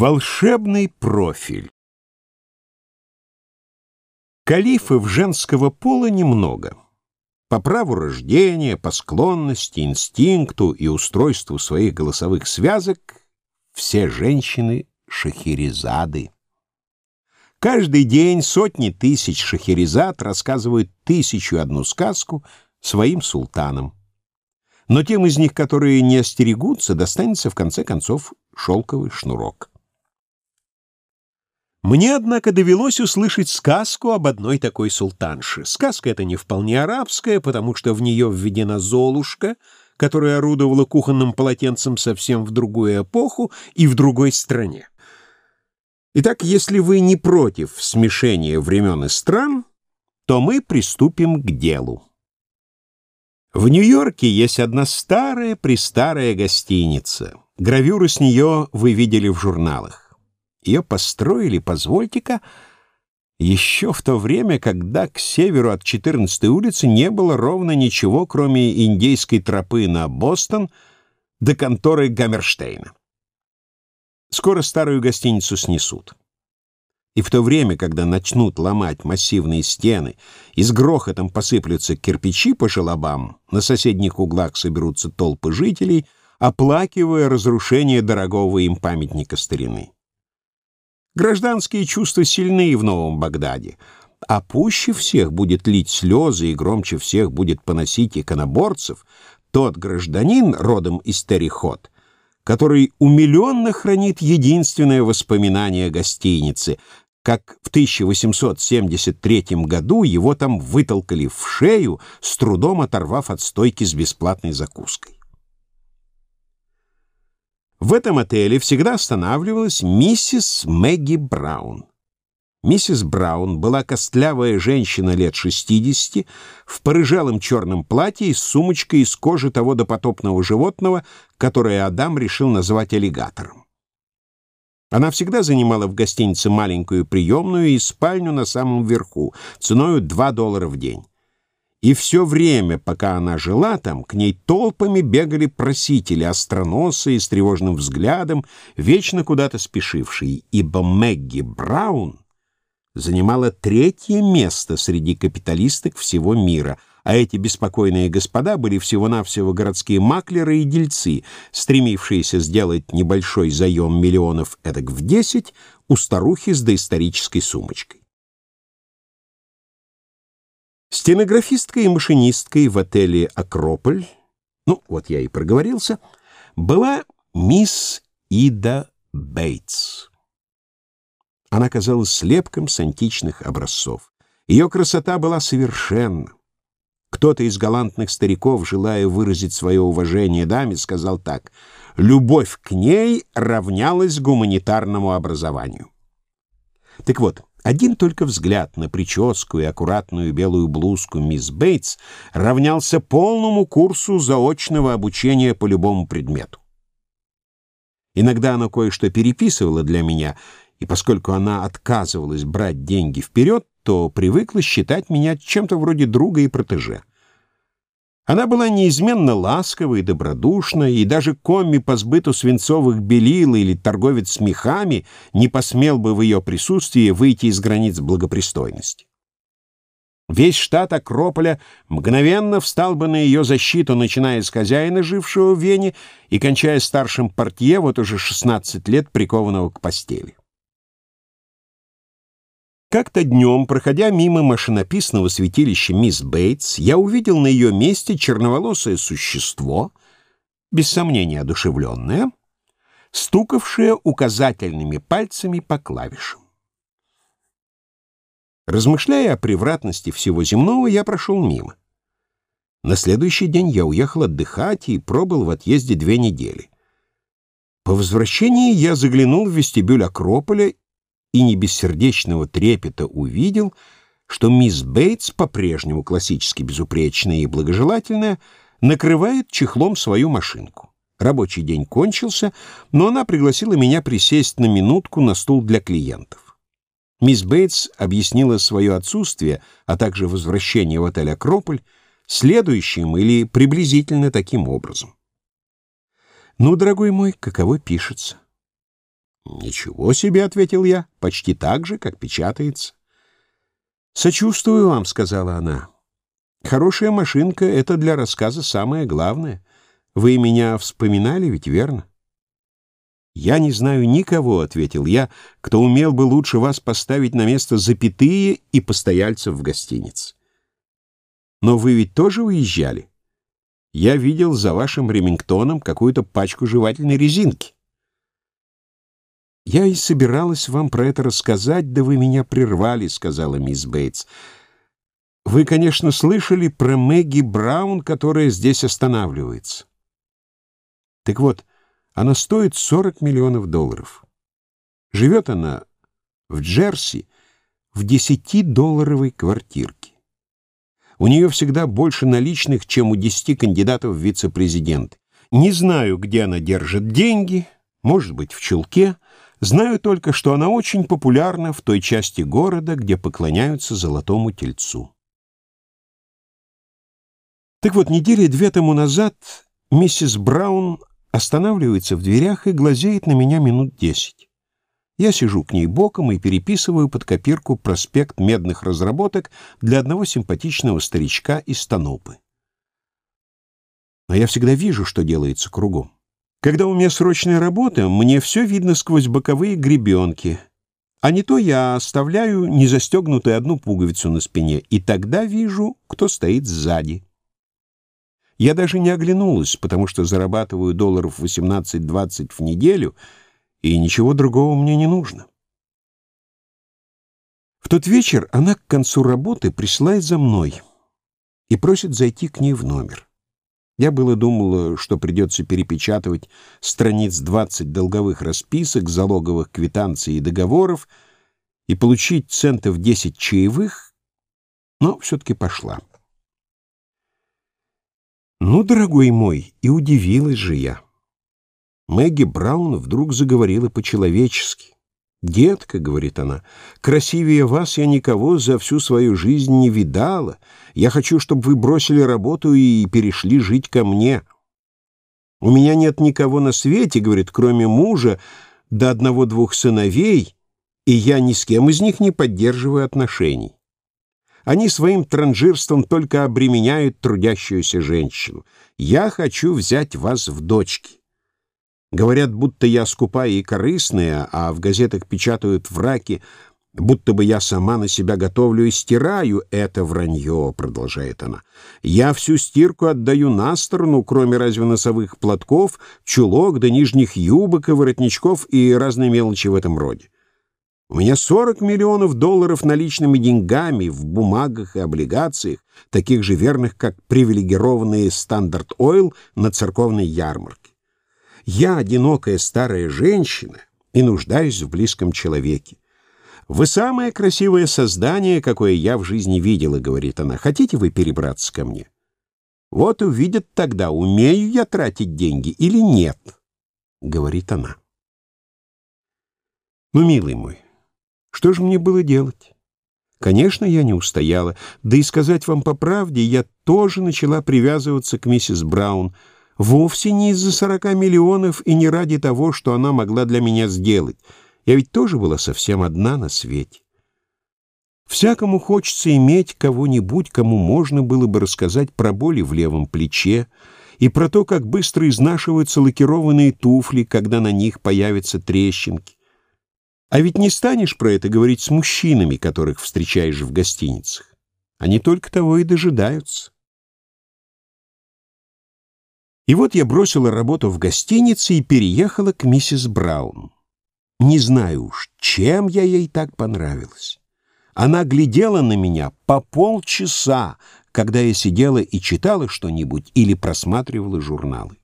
Волшебный профиль Калифов женского пола немного. По праву рождения, по склонности, инстинкту и устройству своих голосовых связок все женщины — шахерезады. Каждый день сотни тысяч шахерезад рассказывают тысячу одну сказку своим султанам. Но тем из них, которые не остерегутся, достанется в конце концов шелковый шнурок. Мне, однако, довелось услышать сказку об одной такой султанше. Сказка эта не вполне арабская, потому что в нее введена Золушка, которая орудовала кухонным полотенцем совсем в другую эпоху и в другой стране. Итак, если вы не против смешения времен и стран, то мы приступим к делу. В Нью-Йорке есть одна старая-престарая гостиница. Гравюры с нее вы видели в журналах. Ее построили, позвольте-ка, еще в то время, когда к северу от 14-й улицы не было ровно ничего, кроме индейской тропы на Бостон до конторы Гаммерштейна. Скоро старую гостиницу снесут. И в то время, когда начнут ломать массивные стены и с грохотом посыплются кирпичи по желобам, на соседних углах соберутся толпы жителей, оплакивая разрушение дорогого им памятника старины. Гражданские чувства сильны в Новом Багдаде, а пуще всех будет лить слезы и громче всех будет поносить иконоборцев тот гражданин, родом из Терехот, который умиленно хранит единственное воспоминание о гостинице, как в 1873 году его там вытолкали в шею, с трудом оторвав от стойки с бесплатной закуской. В этом отеле всегда останавливалась миссис Мэгги Браун. Миссис Браун была костлявая женщина лет 60 в порыжалом черном платье и с сумочкой из кожи того допотопного животного, которое Адам решил назвать аллигатором. Она всегда занимала в гостинице маленькую приемную и спальню на самом верху, ценою 2 доллара в день. И все время, пока она жила там, к ней толпами бегали просители, остроносые, с тревожным взглядом, вечно куда-то спешившие, ибо Мэгги Браун занимала третье место среди капиталисток всего мира, а эти беспокойные господа были всего-навсего городские маклеры и дельцы, стремившиеся сделать небольшой заем миллионов эдак в десять у старухи с доисторической сумочкой. Стенографисткой и машинисткой в отеле «Акрополь», ну, вот я и проговорился, была мисс Ида Бейтс. Она казалась слепком с античных образцов. Ее красота была совершенна. Кто-то из галантных стариков, желая выразить свое уважение даме, сказал так «Любовь к ней равнялась гуманитарному образованию». Так вот, один только взгляд на прическу и аккуратную белую блузку мисс Бейтс равнялся полному курсу заочного обучения по любому предмету. Иногда она кое-что переписывала для меня, и поскольку она отказывалась брать деньги вперед, то привыкла считать меня чем-то вроде друга и протеже. Она была неизменно ласковой и добродушной, и даже комми по сбыту свинцовых белил или торговец с мехами не посмел бы в ее присутствии выйти из границ благопристойности. Весь штат Акрополя мгновенно встал бы на ее защиту, начиная с хозяина, жившего в Вене, и кончая старшим портье, вот уже 16 лет прикованного к постели. Как-то днем, проходя мимо машинописного святилища мисс Бейтс, я увидел на ее месте черноволосое существо, без сомнения одушевленное, стукавшее указательными пальцами по клавишам. Размышляя о превратности всего земного, я прошел мимо. На следующий день я уехал отдыхать и пробыл в отъезде две недели. По возвращении я заглянул в вестибюль Акрополя и не без сердечного трепета увидел, что мисс Бейтс, по-прежнему классически безупречная и благожелательная, накрывает чехлом свою машинку. Рабочий день кончился, но она пригласила меня присесть на минутку на стул для клиентов. Мисс Бейтс объяснила свое отсутствие, а также возвращение в отель «Акрополь» следующим или приблизительно таким образом. «Ну, дорогой мой, каково пишется?» «Ничего себе», — ответил я, — «почти так же, как печатается». «Сочувствую вам», — сказала она. «Хорошая машинка — это для рассказа самое главное. Вы меня вспоминали ведь, верно?» «Я не знаю никого», — ответил я, — «кто умел бы лучше вас поставить на место запятые и постояльцев в гостинице». «Но вы ведь тоже уезжали? Я видел за вашим ремингтоном какую-то пачку жевательной резинки». «Я и собиралась вам про это рассказать, да вы меня прервали», — сказала мисс Бейтс. «Вы, конечно, слышали про Мэгги Браун, которая здесь останавливается. Так вот, она стоит 40 миллионов долларов. Живет она в Джерси в 10-долларовой квартирке. У нее всегда больше наличных, чем у 10 кандидатов в вице-президенты. Не знаю, где она держит деньги, может быть, в чулке. Знаю только, что она очень популярна в той части города, где поклоняются золотому тельцу. Так вот, недели две тому назад миссис Браун останавливается в дверях и глазеет на меня минут десять. Я сижу к ней боком и переписываю под копирку проспект медных разработок для одного симпатичного старичка из Станопы. Но я всегда вижу, что делается кругом. Когда у меня срочная работа, мне все видно сквозь боковые гребенки, а не то я оставляю незастегнутую одну пуговицу на спине, и тогда вижу, кто стоит сзади. Я даже не оглянулась, потому что зарабатываю долларов 18-20 в неделю, и ничего другого мне не нужно. В тот вечер она к концу работы присылает за мной и просит зайти к ней в номер. Я было думала, что придется перепечатывать страниц 20 долговых расписок, залоговых квитанций и договоров и получить центов 10 чаевых, но все-таки пошла. Ну, дорогой мой, и удивилась же я. Мэгги Браун вдруг заговорила по-человечески. «Детка», — говорит она, — «красивее вас я никого за всю свою жизнь не видала. Я хочу, чтобы вы бросили работу и перешли жить ко мне. У меня нет никого на свете, — говорит, — кроме мужа, до одного-двух сыновей, и я ни с кем из них не поддерживаю отношений. Они своим транжирством только обременяют трудящуюся женщину. Я хочу взять вас в дочки. Говорят, будто я скупая и корыстная, а в газетах печатают враки, будто бы я сама на себя готовлю и стираю это вранье, продолжает она. Я всю стирку отдаю на сторону, кроме разве носовых платков, чулок до нижних юбок и воротничков и разной мелочи в этом роде. У меня 40 миллионов долларов наличными деньгами в бумагах и облигациях, таких же верных, как привилегированные Стандарт Ойл на церковной ярмарке. Я одинокая старая женщина и нуждаюсь в близком человеке. «Вы самое красивое создание, какое я в жизни видела», — говорит она. «Хотите вы перебраться ко мне?» «Вот увидят тогда, умею я тратить деньги или нет», — говорит она. «Ну, милый мой, что же мне было делать? Конечно, я не устояла. Да и сказать вам по правде, я тоже начала привязываться к миссис Браун. Вовсе не из-за сорока миллионов и не ради того, что она могла для меня сделать. Я ведь тоже была совсем одна на свете. Всякому хочется иметь кого-нибудь, кому можно было бы рассказать про боли в левом плече и про то, как быстро изнашиваются лакированные туфли, когда на них появятся трещинки а ведь не станешь про это говорить с мужчинами, которых встречаешь в гостиницах. Они только того и дожидаются. И вот я бросила работу в гостинице и переехала к миссис Браун. Не знаю уж, чем я ей так понравилась. Она глядела на меня по полчаса, когда я сидела и читала что-нибудь или просматривала журналы.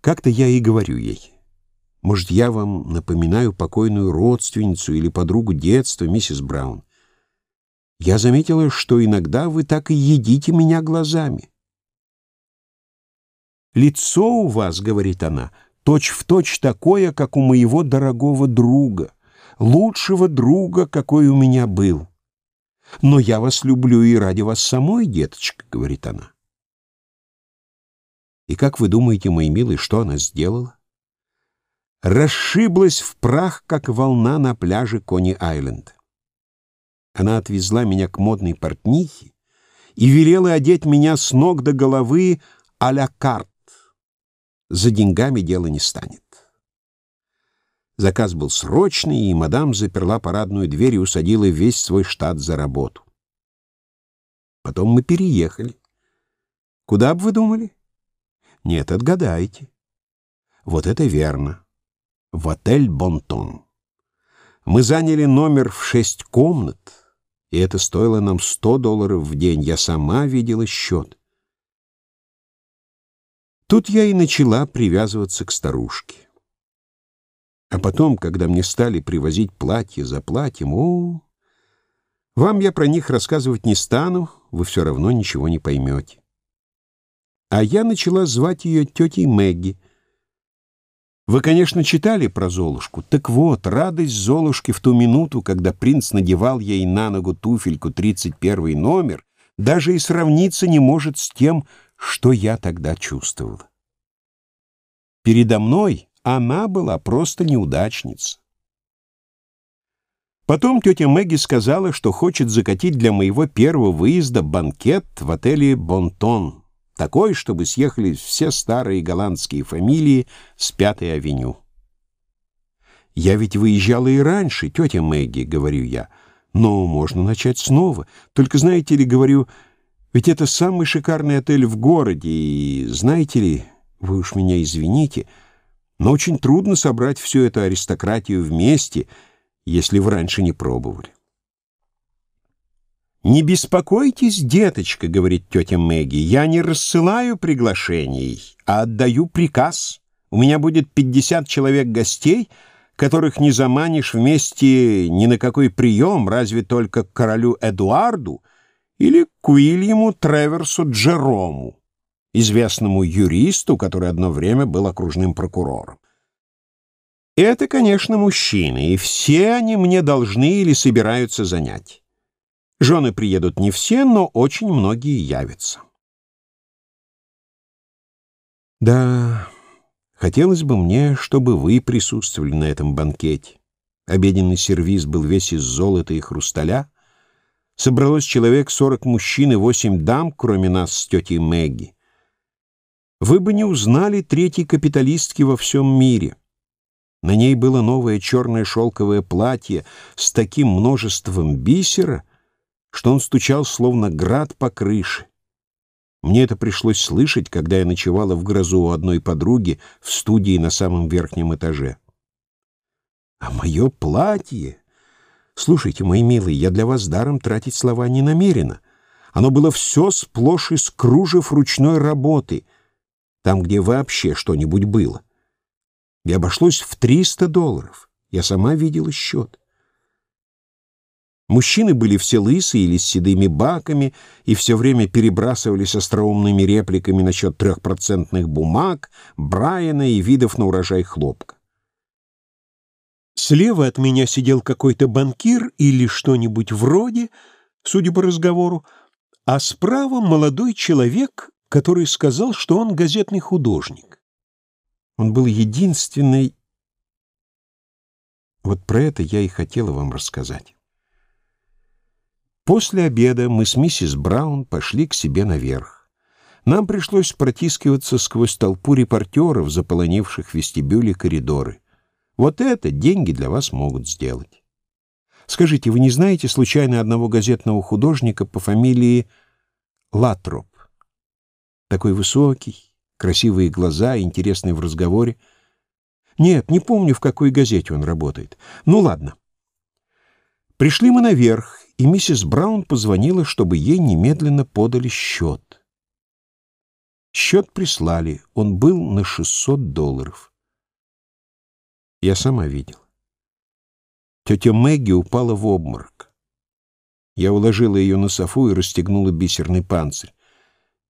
Как-то я и говорю ей — может, я вам напоминаю покойную родственницу или подругу детства, миссис Браун? Я заметила, что иногда вы так и едите меня глазами. «Лицо у вас, — говорит она, — точь-в-точь точь такое, как у моего дорогого друга, лучшего друга, какой у меня был. Но я вас люблю и ради вас самой, деточка, — говорит она. И как вы думаете, мои милые, что она сделала? расшиблась в прах, как волна на пляже Кони-Айленд. Она отвезла меня к модной портнихе и велела одеть меня с ног до головы а-ля карт. За деньгами дело не станет. Заказ был срочный, и мадам заперла парадную дверь и усадила весь свой штат за работу. Потом мы переехали. Куда бы вы думали? Нет, отгадайте. Вот это верно. В отель «Бонтон». Мы заняли номер в шесть комнат, и это стоило нам сто долларов в день. Я сама видела счет. Тут я и начала привязываться к старушке. А потом, когда мне стали привозить платье за платьем, о, вам я про них рассказывать не стану, вы все равно ничего не поймете. А я начала звать ее тетей Мэгги. Вы, конечно, читали про Золушку. Так вот, радость Золушки в ту минуту, когда принц надевал ей на ногу туфельку 31 номер, даже и сравниться не может с тем, что я тогда чувствовала. Передо мной она была просто неудачница. Потом тетя Мэгги сказала, что хочет закатить для моего первого выезда банкет в отеле «Бонтон», такой, чтобы съехали все старые голландские фамилии с Пятой авеню. «Я ведь выезжала и раньше, тетя Мэгги», — говорю я, — «но можно начать снова. Только, знаете ли, говорю, ведь это самый шикарный отель в городе, и, знаете ли, вы уж меня извините, — но очень трудно собрать всю эту аристократию вместе, если вы раньше не пробовали. «Не беспокойтесь, деточка», — говорит тетя Мэгги, — «я не рассылаю приглашений, а отдаю приказ. У меня будет 50 человек гостей, которых не заманишь вместе ни на какой прием, разве только к королю Эдуарду или к Уильяму Треверсу Джерому известному юристу, который одно время был окружным прокурором. Это, конечно, мужчины, и все они мне должны или собираются занять. Жены приедут не все, но очень многие явятся. Да, хотелось бы мне, чтобы вы присутствовали на этом банкете. Обеденный сервиз был весь из золота и хрусталя. Собралось человек сорок мужчин и восемь дам, кроме нас с тетей Мэгги вы бы не узнали третьей капиталистки во всем мире. На ней было новое черное шелковое платье с таким множеством бисера, что он стучал словно град по крыше. Мне это пришлось слышать, когда я ночевала в грозу у одной подруги в студии на самом верхнем этаже. А мое платье... Слушайте, мои милые, я для вас даром тратить слова не намерена. Оно было все сплошь из кружев ручной работы — там, где вообще что-нибудь было. И обошлось в 300 долларов. Я сама видела счет. Мужчины были все лысые или с седыми баками и все время перебрасывались остроумными репликами насчет трехпроцентных бумаг, Брайана и видов на урожай хлопка. Слева от меня сидел какой-то банкир или что-нибудь вроде, судя по разговору, а справа молодой человек который сказал, что он газетный художник. Он был единственный... Вот про это я и хотела вам рассказать. После обеда мы с миссис Браун пошли к себе наверх. Нам пришлось протискиваться сквозь толпу репортеров, заполонивших вестибюли коридоры. Вот это деньги для вас могут сделать. Скажите, вы не знаете случайно одного газетного художника по фамилии Латроп? Такой высокий, красивые глаза, интересный в разговоре. Нет, не помню, в какой газете он работает. Ну ладно. Пришли мы наверх, и миссис Браун позвонила, чтобы ей немедленно подали счет. Счет прислали, он был на 600 долларов. Я сама видела. Тетя Мэгги упала в обморок. Я уложила ее на софу и расстегнула бисерный панцирь.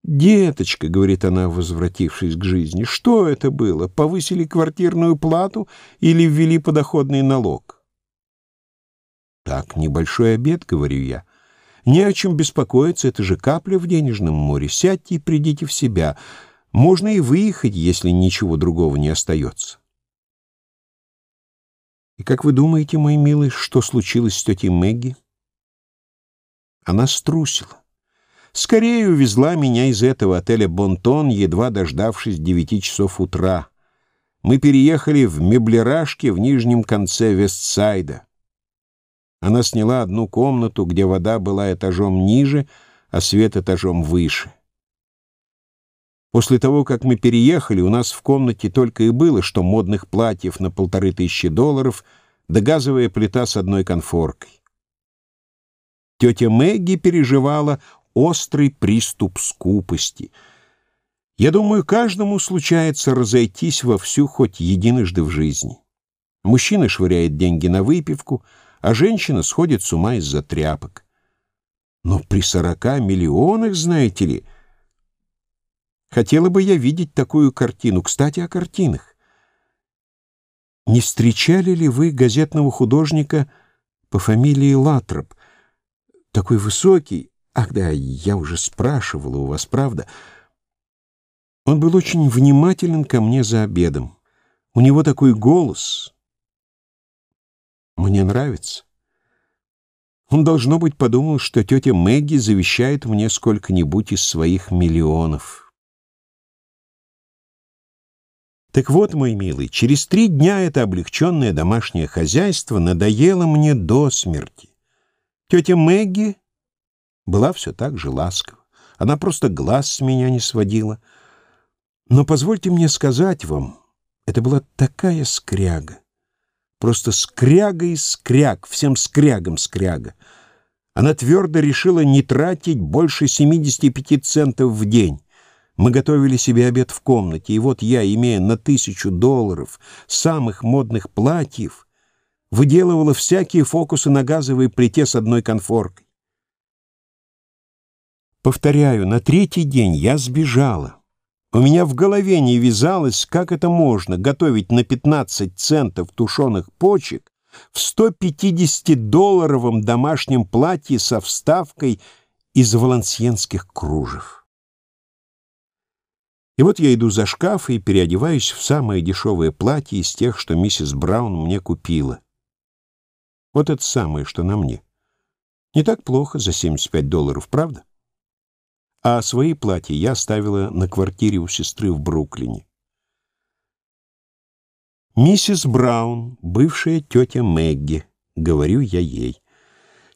«Деточка», — говорит она, возвратившись к жизни, — «что это было? Повысили квартирную плату или ввели подоходный налог?» «Так, небольшой обед», — говорю я. «Не о чем беспокоиться, это же капля в денежном море. Сядьте и придите в себя. Можно и выехать, если ничего другого не остается». И как вы думаете, мой милый, что случилось с тетей Мэгги? Она струсила. Скорее увезла меня из этого отеля «Бонтон», едва дождавшись девяти часов утра. Мы переехали в меблерашке в нижнем конце Вестсайда. Она сняла одну комнату, где вода была этажом ниже, а свет этажом выше. После того, как мы переехали, у нас в комнате только и было, что модных платьев на полторы тысячи долларов, да газовая плита с одной конфоркой. Тетя Мэгги переживала острый приступ скупости. Я думаю, каждому случается разойтись вовсю хоть единожды в жизни. Мужчина швыряет деньги на выпивку, а женщина сходит с ума из-за тряпок. Но при сорока миллионах, знаете ли, хотела бы я видеть такую картину. Кстати, о картинах. Не встречали ли вы газетного художника по фамилии Латроп? Такой высокий. Ах да, я уже спрашивала у вас, правда? Он был очень внимателен ко мне за обедом. У него такой голос. Мне нравится. Он, должно быть, подумал, что тетя Мэгги завещает мне сколько-нибудь из своих миллионов. Так вот, мой милый, через три дня это облегченное домашнее хозяйство надоело мне до смерти. Тетя Мэгги была все так же ласкова. Она просто глаз с меня не сводила. Но позвольте мне сказать вам, это была такая скряга. Просто скряга и скряг, всем скрягам скряга. Она твердо решила не тратить больше 75 центов в день. Мы готовили себе обед в комнате, и вот я, имея на тысячу долларов самых модных платьев, выделывала всякие фокусы на газовой плите с одной конфоркой. Повторяю, на третий день я сбежала. У меня в голове не вязалось, как это можно готовить на 15 центов тушеных почек в 150-долларовом домашнем платье со вставкой из валансьенских кружев. И вот я иду за шкаф и переодеваюсь в самое дешевое платье из тех, что миссис Браун мне купила. Вот это самое, что на мне. Не так плохо за 75 долларов, правда? а свои платья я оставила на квартире у сестры в Бруклине. «Миссис Браун, бывшая тетя Мэгги», — говорю я ей.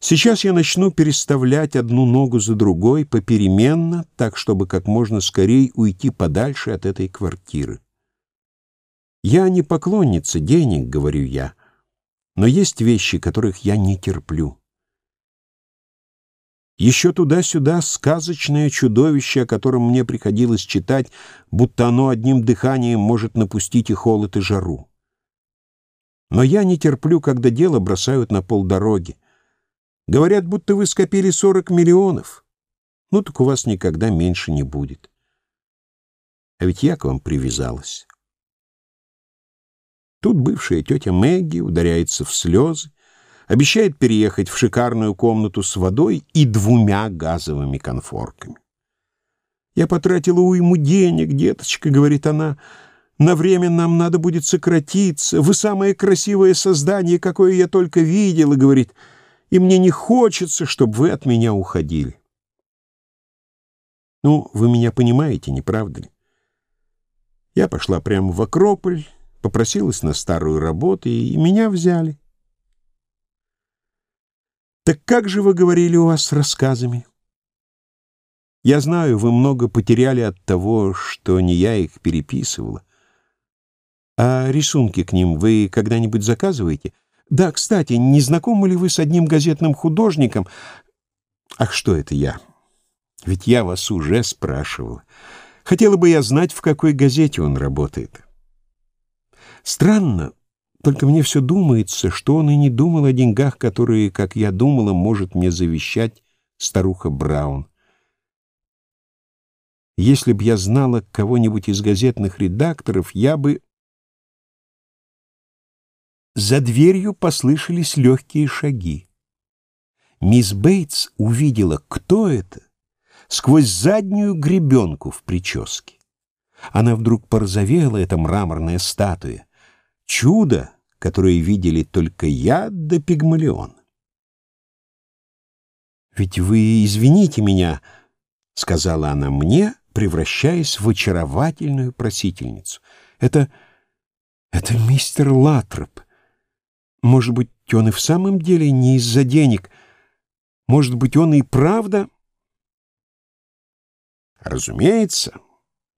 «Сейчас я начну переставлять одну ногу за другой попеременно, так, чтобы как можно скорее уйти подальше от этой квартиры. Я не поклонница денег, — говорю я, — но есть вещи, которых я не терплю». Еще туда-сюда сказочное чудовище, о котором мне приходилось читать, будто оно одним дыханием может напустить и холод, и жару. Но я не терплю, когда дело бросают на полдороги. Говорят, будто вы скопили 40 миллионов. Ну, так у вас никогда меньше не будет. А ведь я к вам привязалась. Тут бывшая тетя Мэгги ударяется в слезы, обещает переехать в шикарную комнату с водой и двумя газовыми конфорками. «Я потратила уйму денег, деточка», — говорит она. «На время нам надо будет сократиться. Вы самое красивое создание, какое я только видела», — говорит. «И мне не хочется, чтобы вы от меня уходили». Ну, вы меня понимаете, не правда ли? Я пошла прямо в Акрополь, попросилась на старую работу, и меня взяли. Так как же вы говорили у вас с рассказами? Я знаю, вы много потеряли от того, что не я их переписывала. А рисунки к ним вы когда-нибудь заказываете? Да, кстати, не знакомы ли вы с одним газетным художником? Ах, что это я? Ведь я вас уже спрашивал. Хотела бы я знать, в какой газете он работает. Странно, только мне все думается, что он и не думал о деньгах, которые, как я думала, может мне завещать старуха Браун. Если б я знала кого-нибудь из газетных редакторов, я бы... За дверью послышались легкие шаги. Мисс Бейтс увидела, кто это, сквозь заднюю гребенку в прическе. Она вдруг порозовела, эта мраморная статуя. Чудо, которое видели только я да Пигмалион. «Ведь вы извините меня», — сказала она мне, превращаясь в очаровательную просительницу. «Это... это мистер Латроп. Может быть, он и в самом деле не из-за денег. Может быть, он и правда...» Разумеется,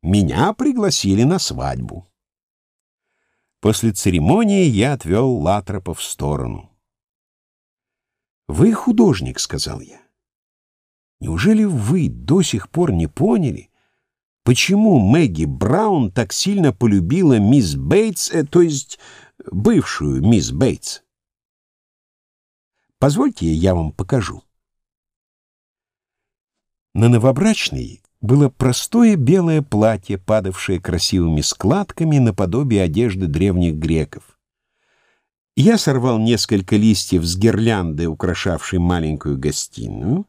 меня пригласили на свадьбу. После церемонии я отвел Латропа в сторону. «Вы художник», — сказал я. «Неужели вы до сих пор не поняли, почему Мэгги Браун так сильно полюбила мисс Бейтс, э, то есть бывшую мисс Бейтс? Позвольте, я вам покажу». На новобрачной было простое белое платье, падавшее красивыми складками наподобие одежды древних греков. Я сорвал несколько листьев с гирлянды, украшавшей маленькую гостиную,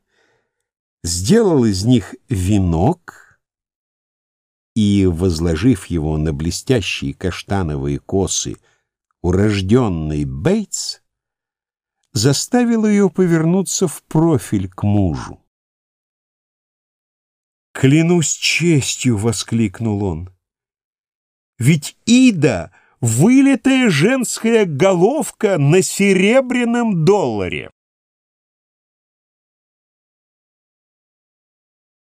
сделал из них венок и, возложив его на блестящие каштановые косы урожденный Бейтс, заставил ее повернуться в профиль к мужу. «Клянусь честью!» — воскликнул он. «Ведь Ида — вылитая женская головка на серебряном долларе!»